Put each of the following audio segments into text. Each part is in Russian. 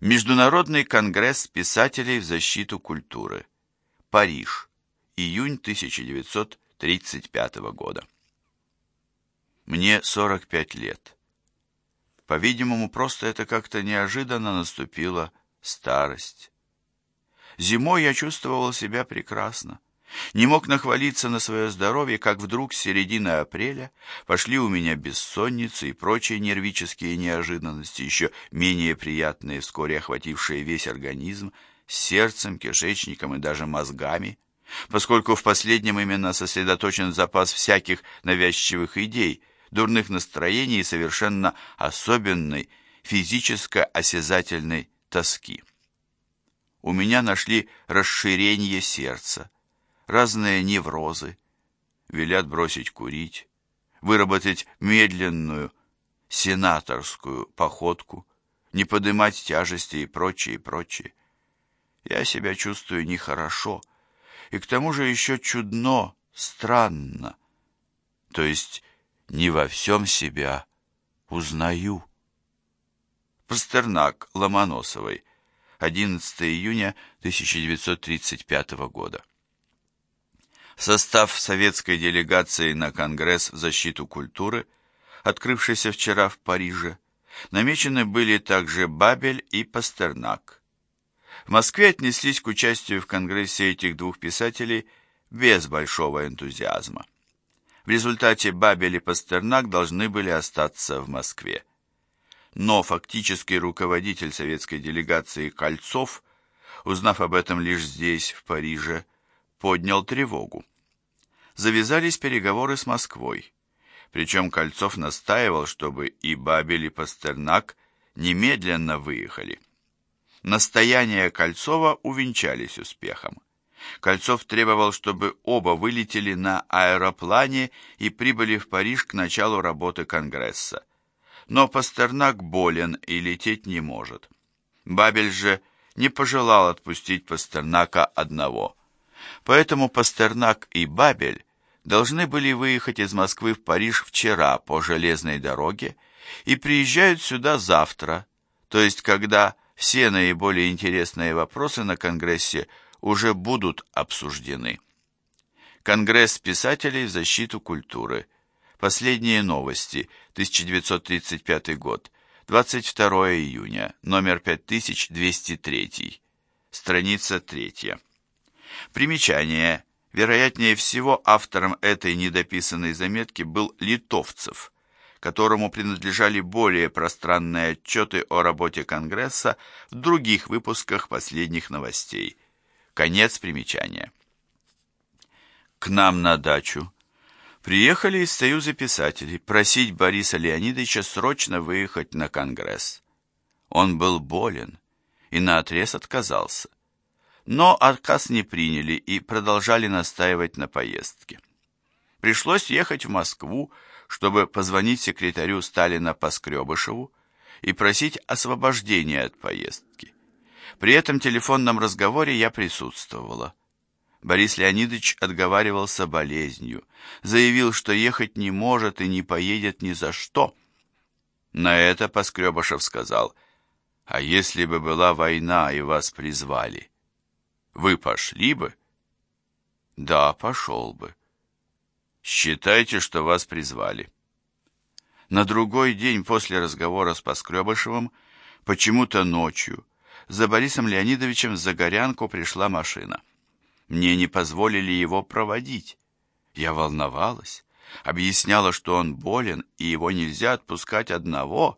Международный конгресс писателей в защиту культуры. Париж. Июнь 1935 года. Мне 45 лет. По-видимому, просто это как-то неожиданно наступила старость. Зимой я чувствовал себя прекрасно. Не мог нахвалиться на свое здоровье, как вдруг с середины апреля пошли у меня бессонницы и прочие нервические неожиданности, еще менее приятные, вскоре охватившие весь организм, сердцем, кишечником и даже мозгами, поскольку в последнем именно сосредоточен запас всяких навязчивых идей, дурных настроений и совершенно особенной физическо-осязательной тоски. У меня нашли расширение сердца, разные неврозы, велят бросить курить, выработать медленную сенаторскую походку, не поднимать тяжести и прочее, и прочее. Я себя чувствую нехорошо, и к тому же еще чудно, странно, то есть не во всем себя узнаю. Пастернак Ломоносовой, 11 июня 1935 года. Состав советской делегации на Конгресс в защиту культуры, открывшийся вчера в Париже, намечены были также Бабель и Пастернак. В Москве отнеслись к участию в Конгрессе этих двух писателей без большого энтузиазма. В результате Бабель и Пастернак должны были остаться в Москве. Но фактический руководитель советской делегации Кольцов, узнав об этом лишь здесь, в Париже, поднял тревогу. Завязались переговоры с Москвой. Причем Кольцов настаивал, чтобы и Бабель, и Пастернак немедленно выехали. Настояния Кольцова увенчались успехом. Кольцов требовал, чтобы оба вылетели на аэроплане и прибыли в Париж к началу работы Конгресса. Но Пастернак болен и лететь не может. Бабель же не пожелал отпустить Пастернака одного – Поэтому Пастернак и Бабель должны были выехать из Москвы в Париж вчера по железной дороге и приезжают сюда завтра, то есть когда все наиболее интересные вопросы на Конгрессе уже будут обсуждены. Конгресс писателей в защиту культуры. Последние новости. 1935 год. 22 июня. Номер 5203. Страница 3. Примечание. Вероятнее всего, автором этой недописанной заметки был Литовцев, которому принадлежали более пространные отчеты о работе Конгресса в других выпусках последних новостей. Конец примечания. К нам на дачу приехали из Союза писателей просить Бориса Леонидовича срочно выехать на Конгресс. Он был болен и наотрез отказался но отказ не приняли и продолжали настаивать на поездке. Пришлось ехать в Москву, чтобы позвонить секретарю Сталина Поскребышеву и просить освобождения от поездки. При этом телефонном разговоре я присутствовала. Борис Леонидович отговаривался болезнью, заявил, что ехать не может и не поедет ни за что. На это Поскребышев сказал, «А если бы была война и вас призвали?» Вы пошли бы? Да, пошел бы. Считайте, что вас призвали. На другой день после разговора с Поскребышевым, почему-то ночью, за Борисом Леонидовичем в Загорянку пришла машина. Мне не позволили его проводить. Я волновалась, объясняла, что он болен, и его нельзя отпускать одного.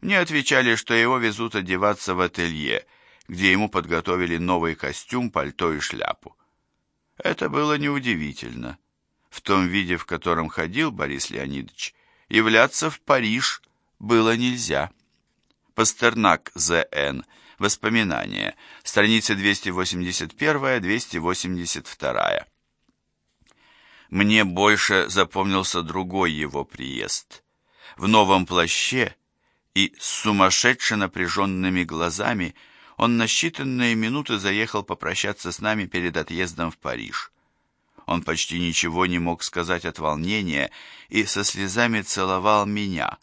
Мне отвечали, что его везут одеваться в ателье, где ему подготовили новый костюм, пальто и шляпу. Это было неудивительно. В том виде, в котором ходил Борис Леонидович, являться в Париж было нельзя. Пастернак З.Н. Воспоминания. Страницы 281-282. Мне больше запомнился другой его приезд. В новом плаще и с сумасшедше напряженными глазами – он на считанные минуты заехал попрощаться с нами перед отъездом в Париж. Он почти ничего не мог сказать от волнения и со слезами целовал меня,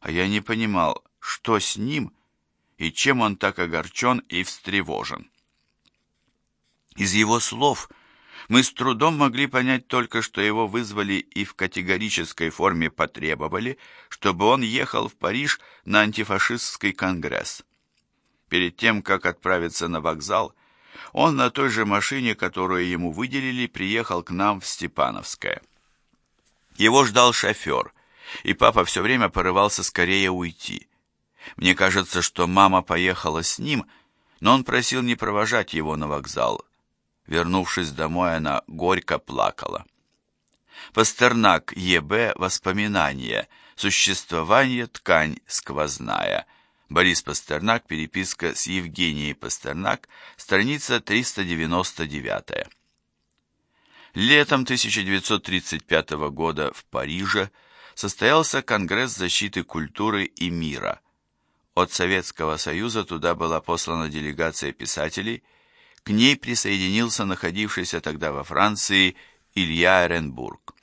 а я не понимал, что с ним и чем он так огорчен и встревожен. Из его слов мы с трудом могли понять только, что его вызвали и в категорической форме потребовали, чтобы он ехал в Париж на антифашистский конгресс. Перед тем, как отправиться на вокзал, он на той же машине, которую ему выделили, приехал к нам в Степановское. Его ждал шофер, и папа все время порывался скорее уйти. Мне кажется, что мама поехала с ним, но он просил не провожать его на вокзал. Вернувшись домой, она горько плакала. Пастернак Е.Б. Воспоминания. Существование ткань сквозная. Борис Пастернак. Переписка с Евгенией Пастернак. Страница 399. Летом 1935 года в Париже состоялся Конгресс защиты культуры и мира. От Советского Союза туда была послана делегация писателей, к ней присоединился находившийся тогда во Франции Илья Эренбург.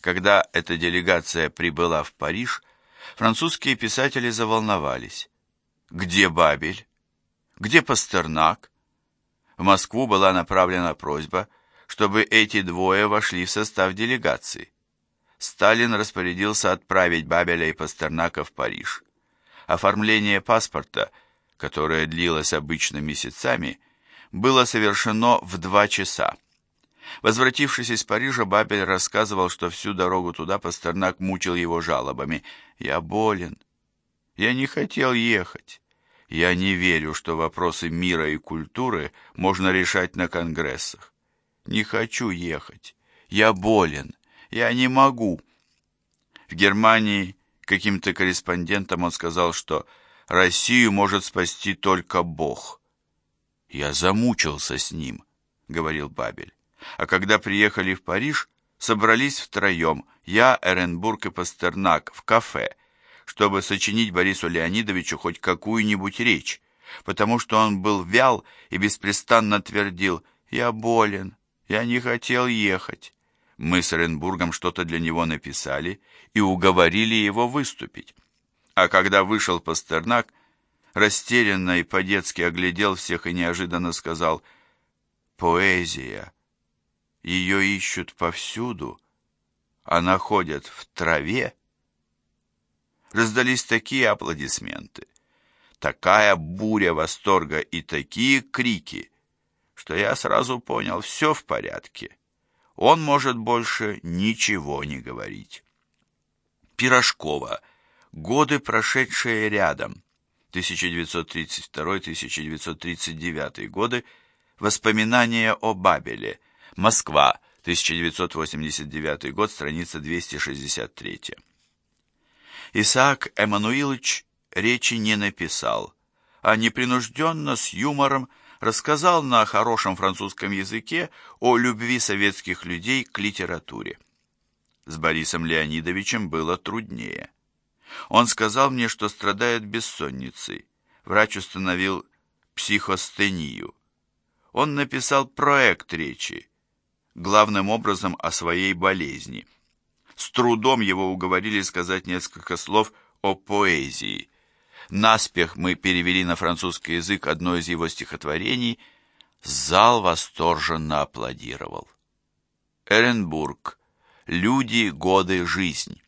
Когда эта делегация прибыла в Париж, французские писатели заволновались. Где Бабель? Где Пастернак? В Москву была направлена просьба, чтобы эти двое вошли в состав делегации. Сталин распорядился отправить Бабеля и Пастернака в Париж. Оформление паспорта, которое длилось обычно месяцами, было совершено в два часа. Возвратившись из Парижа, Бабель рассказывал, что всю дорогу туда Пастернак мучил его жалобами. «Я болен. Я не хотел ехать. Я не верю, что вопросы мира и культуры можно решать на конгрессах. Не хочу ехать. Я болен. Я не могу». В Германии каким-то корреспондентам он сказал, что Россию может спасти только Бог. «Я замучился с ним», — говорил Бабель. А когда приехали в Париж, собрались втроем, я, Эренбург и Пастернак, в кафе, чтобы сочинить Борису Леонидовичу хоть какую-нибудь речь, потому что он был вял и беспрестанно твердил «Я болен, я не хотел ехать». Мы с Эренбургом что-то для него написали и уговорили его выступить. А когда вышел Пастернак, растерянно и по-детски оглядел всех и неожиданно сказал «Поэзия. Ее ищут повсюду, а находят в траве». Раздались такие аплодисменты, такая буря восторга и такие крики, что я сразу понял, все в порядке. Он может больше ничего не говорить. Пирожкова. Годы, прошедшие рядом. 1932-1939 годы, Воспоминания о Бабеле, Москва, 1989 год, страница 263. Исаак Эммануилович речи не написал, а непринужденно, с юмором, рассказал на хорошем французском языке о любви советских людей к литературе. С Борисом Леонидовичем было труднее. Он сказал мне, что страдает бессонницей. Врач установил психостению. Он написал проект речи, главным образом о своей болезни. С трудом его уговорили сказать несколько слов о поэзии. Наспех мы перевели на французский язык одно из его стихотворений. Зал восторженно аплодировал. Эренбург. Люди, годы, жизнь.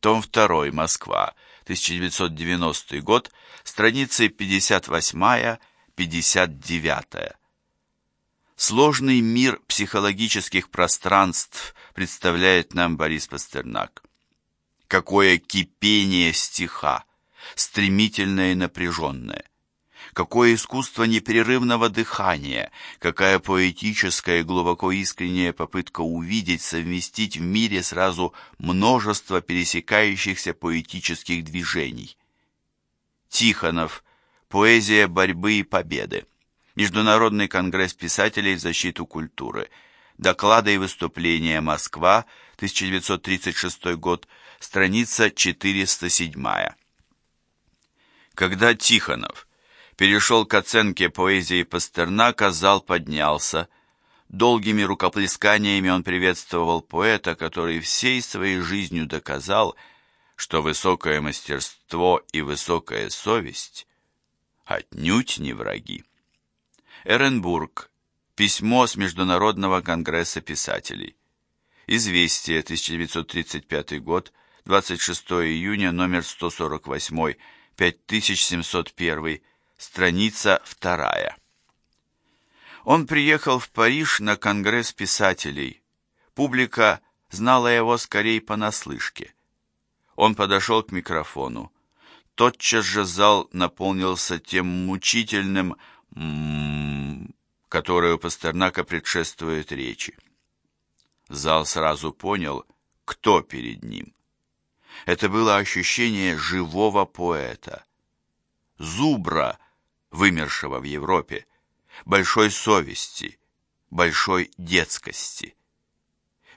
Том 2. Москва. 1990 год. Страницы 58-59. Сложный мир психологических пространств представляет нам Борис Пастернак. Какое кипение стиха, стремительное и напряженное. Какое искусство непрерывного дыхания, какая поэтическая и глубоко искренняя попытка увидеть, совместить в мире сразу множество пересекающихся поэтических движений. Тихонов. Поэзия борьбы и победы. Международный конгресс писателей в защиту культуры. Доклады и выступления. Москва, 1936 год. Страница 407. Когда Тихонов перешел к оценке поэзии Пастернака, зал поднялся. Долгими рукоплесканиями он приветствовал поэта, который всей своей жизнью доказал, что высокое мастерство и высокая совесть отнюдь не враги. Эренбург. Письмо с Международного конгресса писателей. Известие, 1935 год, 26 июня, номер 148, 5701, страница 2. Он приехал в Париж на конгресс писателей. Публика знала его скорее понаслышке. Он подошел к микрофону. Тотчас же зал наполнился тем мучительным «ммм», которое у Пастернака предшествует речи. Зал сразу понял, кто перед ним. Это было ощущение живого поэта, зубра, вымершего в Европе, большой совести, большой детскости.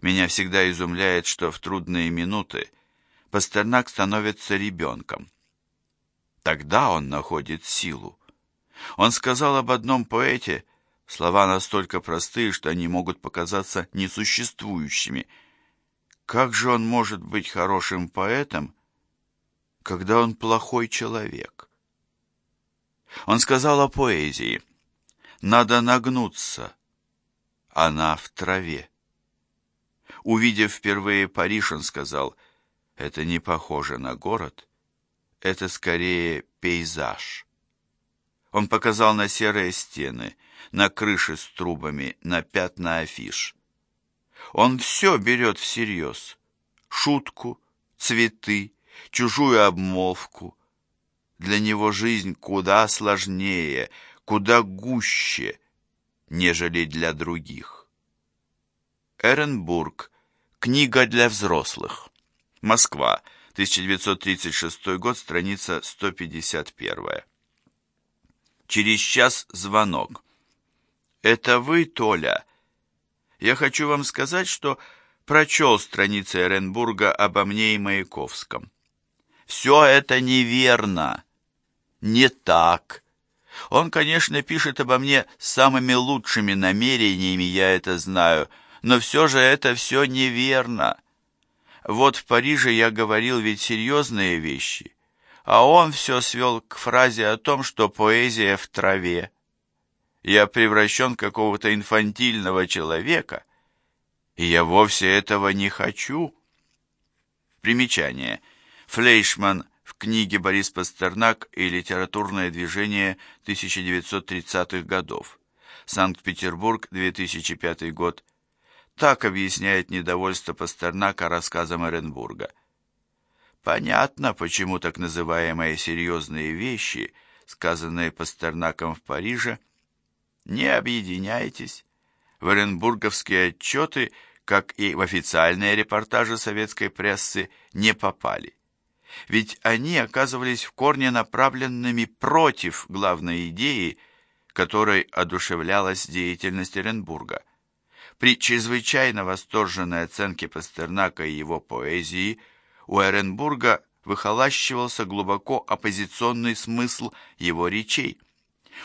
Меня всегда изумляет, что в трудные минуты Пастернак становится ребенком. Тогда он находит силу. Он сказал об одном поэте, слова настолько простые, что они могут показаться несуществующими. Как же он может быть хорошим поэтом, когда он плохой человек? Он сказал о поэзии. Надо нагнуться. Она в траве. Увидев впервые Париж, он сказал, это не похоже на город, это скорее пейзаж. Он показал на серые стены, на крыши с трубами, на пятна афиш. Он все берет всерьез. Шутку, цветы, чужую обмолвку. Для него жизнь куда сложнее, куда гуще, нежели для других. Эренбург. Книга для взрослых. Москва. 1936 год, страница 151. Через час звонок. «Это вы, Толя?» «Я хочу вам сказать, что прочел страницы Эренбурга обо мне и Маяковском. Все это неверно, не так. Он, конечно, пишет обо мне с самыми лучшими намерениями, я это знаю, но все же это все неверно. Вот в Париже я говорил ведь серьезные вещи, а он все свел к фразе о том, что поэзия в траве. Я превращен в какого-то инфантильного человека, и я вовсе этого не хочу. Примечание. Флейшман в книге Борис Пастернак и литературное движение 1930-х годов. Санкт-Петербург, 2005 год. Так объясняет недовольство Пастернака рассказом Оренбурга. Понятно, почему так называемые серьезные вещи, сказанные Пастернаком в Париже, не объединяйтесь. В оренбурговские отчеты, как и в официальные репортажи советской прессы, не попали. Ведь они оказывались в корне направленными против главной идеи, которой одушевлялась деятельность Оренбурга. При чрезвычайно восторженной оценке Пастернака и его поэзии у Эренбурга выхолащивался глубоко оппозиционный смысл его речей.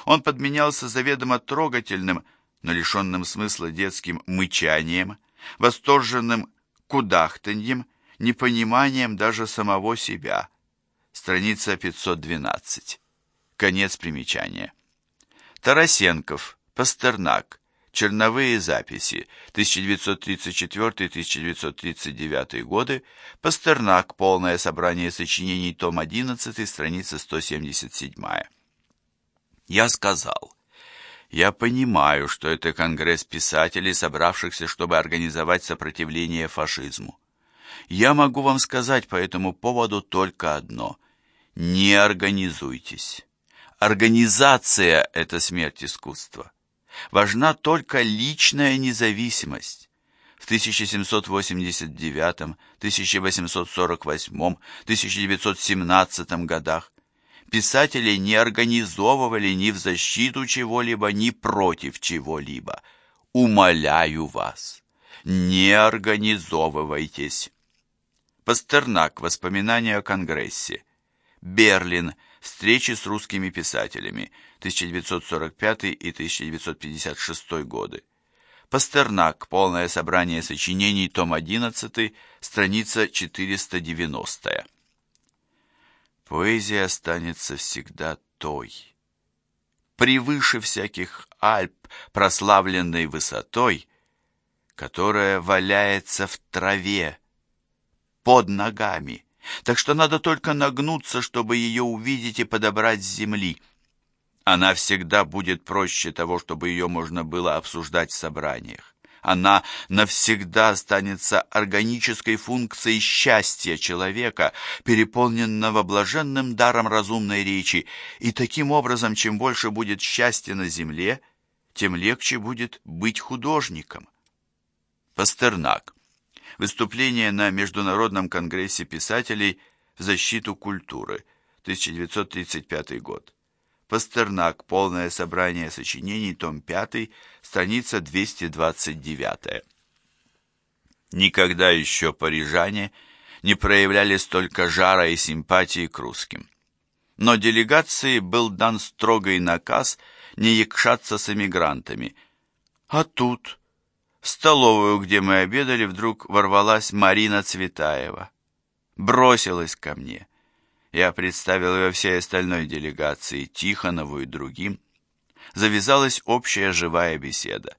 Он подменялся заведомо трогательным, но лишенным смысла детским мычанием, восторженным кудахтаньем, непониманием даже самого себя. Страница 512. Конец примечания. Тарасенков, Пастернак, Черновые записи 1934-1939 годы, Пастернак, полное собрание сочинений, том 11, страница 177. Я сказал, я понимаю, что это конгресс писателей, собравшихся, чтобы организовать сопротивление фашизму. Я могу вам сказать по этому поводу только одно. Не организуйтесь. Организация – это смерть искусства важна только личная независимость. В 1789, 1848, 1917 годах писатели не организовывали ни в защиту чего-либо, ни против чего-либо. Умоляю вас, не организовывайтесь. Пастернак. Воспоминания о Конгрессе. Берлин. Встречи с русскими писателями. 1945 и 1956 годы. Пастернак. Полное собрание сочинений. Том 11. Страница 490. Поэзия останется всегда той, превыше всяких Альп, прославленной высотой, которая валяется в траве, под ногами, так что надо только нагнуться, чтобы ее увидеть и подобрать с земли. Она всегда будет проще того, чтобы ее можно было обсуждать в собраниях. Она навсегда останется органической функцией счастья человека, переполненного блаженным даром разумной речи, и таким образом, чем больше будет счастья на земле, тем легче будет быть художником. Пастернак. Выступление на Международном конгрессе писателей в защиту культуры, 1935 год. Пастернак. Полное собрание сочинений. Том 5. Страница 229. Никогда еще парижане не проявляли столько жара и симпатии к русским. Но делегации был дан строгий наказ не якшаться с эмигрантами. А тут, в столовую, где мы обедали, вдруг ворвалась Марина Цветаева. Бросилась ко мне. Я представил ее всей остальной делегации, Тихонову и другим. Завязалась общая живая беседа.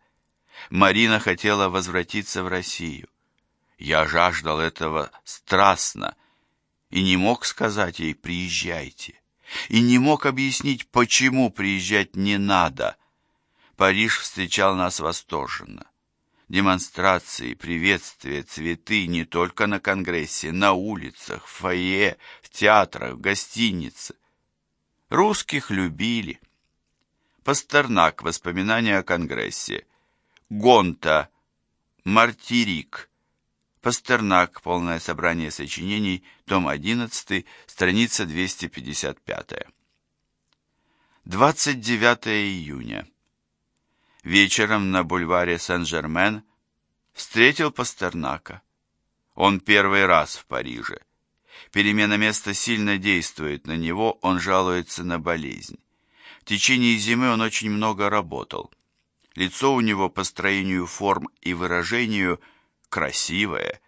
Марина хотела возвратиться в Россию. Я жаждал этого страстно и не мог сказать ей «приезжайте». И не мог объяснить, почему приезжать не надо. Париж встречал нас восторженно демонстрации, приветствия, цветы не только на Конгрессе, на улицах, в фойе, театрах, в гостинице. Русских любили. Пастернак. Воспоминания о Конгрессе. Гонта. Мартирик. Пастернак. Полное собрание сочинений. Том 11. Страница 255. 29 июня вечером на бульваре Сен-Жермен встретил Пастернака. Он первый раз в Париже. Перемена места сильно действует на него, он жалуется на болезнь. В течение зимы он очень много работал. Лицо у него по строению форм и выражению красивое.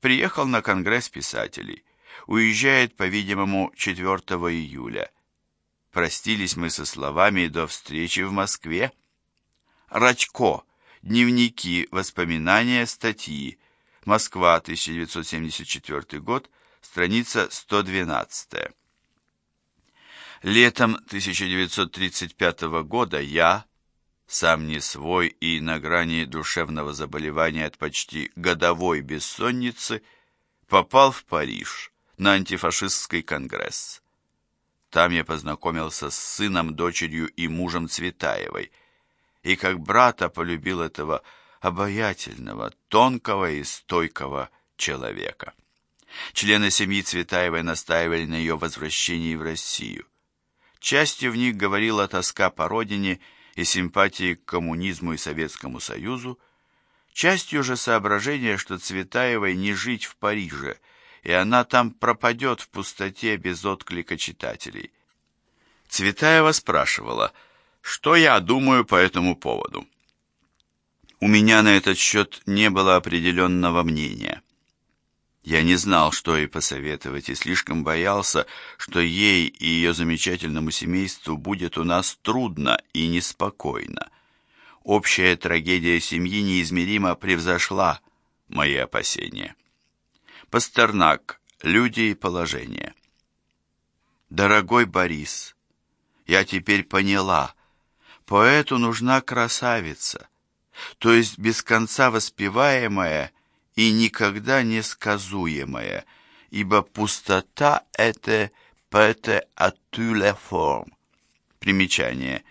Приехал на Конгресс писателей. Уезжает, по-видимому, 4 июля. Простились мы со словами «до встречи в Москве». Радько. Дневники, воспоминания, статьи. Москва, 1974 год, страница 112. Летом 1935 года я, сам не свой и на грани душевного заболевания от почти годовой бессонницы, попал в Париж на антифашистский конгресс. Там я познакомился с сыном, дочерью и мужем Цветаевой – и как брата полюбил этого обаятельного, тонкого и стойкого человека. Члены семьи Цветаевой настаивали на ее возвращении в Россию. Частью в них говорила тоска по родине и симпатии к коммунизму и Советскому Союзу, частью же соображение, что Цветаевой не жить в Париже, и она там пропадет в пустоте без отклика читателей. Цветаева спрашивала – что я думаю по этому поводу? У меня на этот счет не было определенного мнения. Я не знал, что ей посоветовать, и слишком боялся, что ей и ее замечательному семейству будет у нас трудно и неспокойно. Общая трагедия семьи неизмеримо превзошла мои опасения. Пастернак. Люди и положение. Дорогой Борис, я теперь поняла, Поэту нужна красавица, то есть без конца воспеваемая и никогда не сказуемая, ибо пустота — это «пэте атюле форм». Примечание.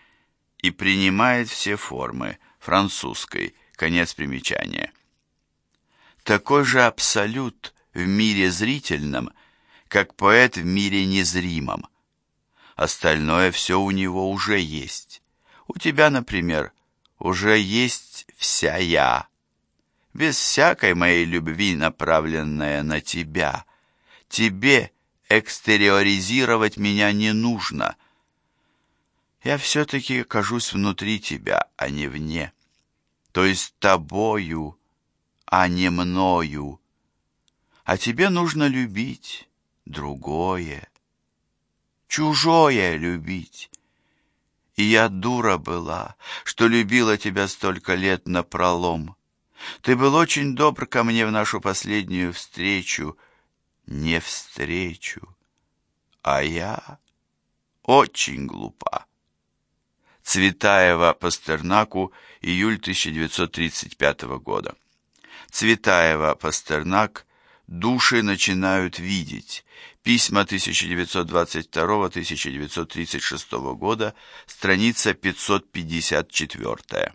И принимает все формы, французской, конец примечания. Такой же абсолют в мире зрительном, как поэт в мире незримом. Остальное все у него уже есть. У тебя, например, уже есть вся я, без всякой моей любви, направленная на тебя. Тебе экстериоризировать меня не нужно. Я все-таки кажусь внутри тебя, а не вне, то есть тобою, а не мною. А тебе нужно любить другое, чужое любить И я дура была, что любила тебя столько лет напролом. Ты был очень добр ко мне в нашу последнюю встречу. Не встречу. А я очень глупа. Цветаева Пастернаку, июль 1935 года. Цветаева Пастернак «Души начинают видеть». Письма 1922-1936 года, страница 554.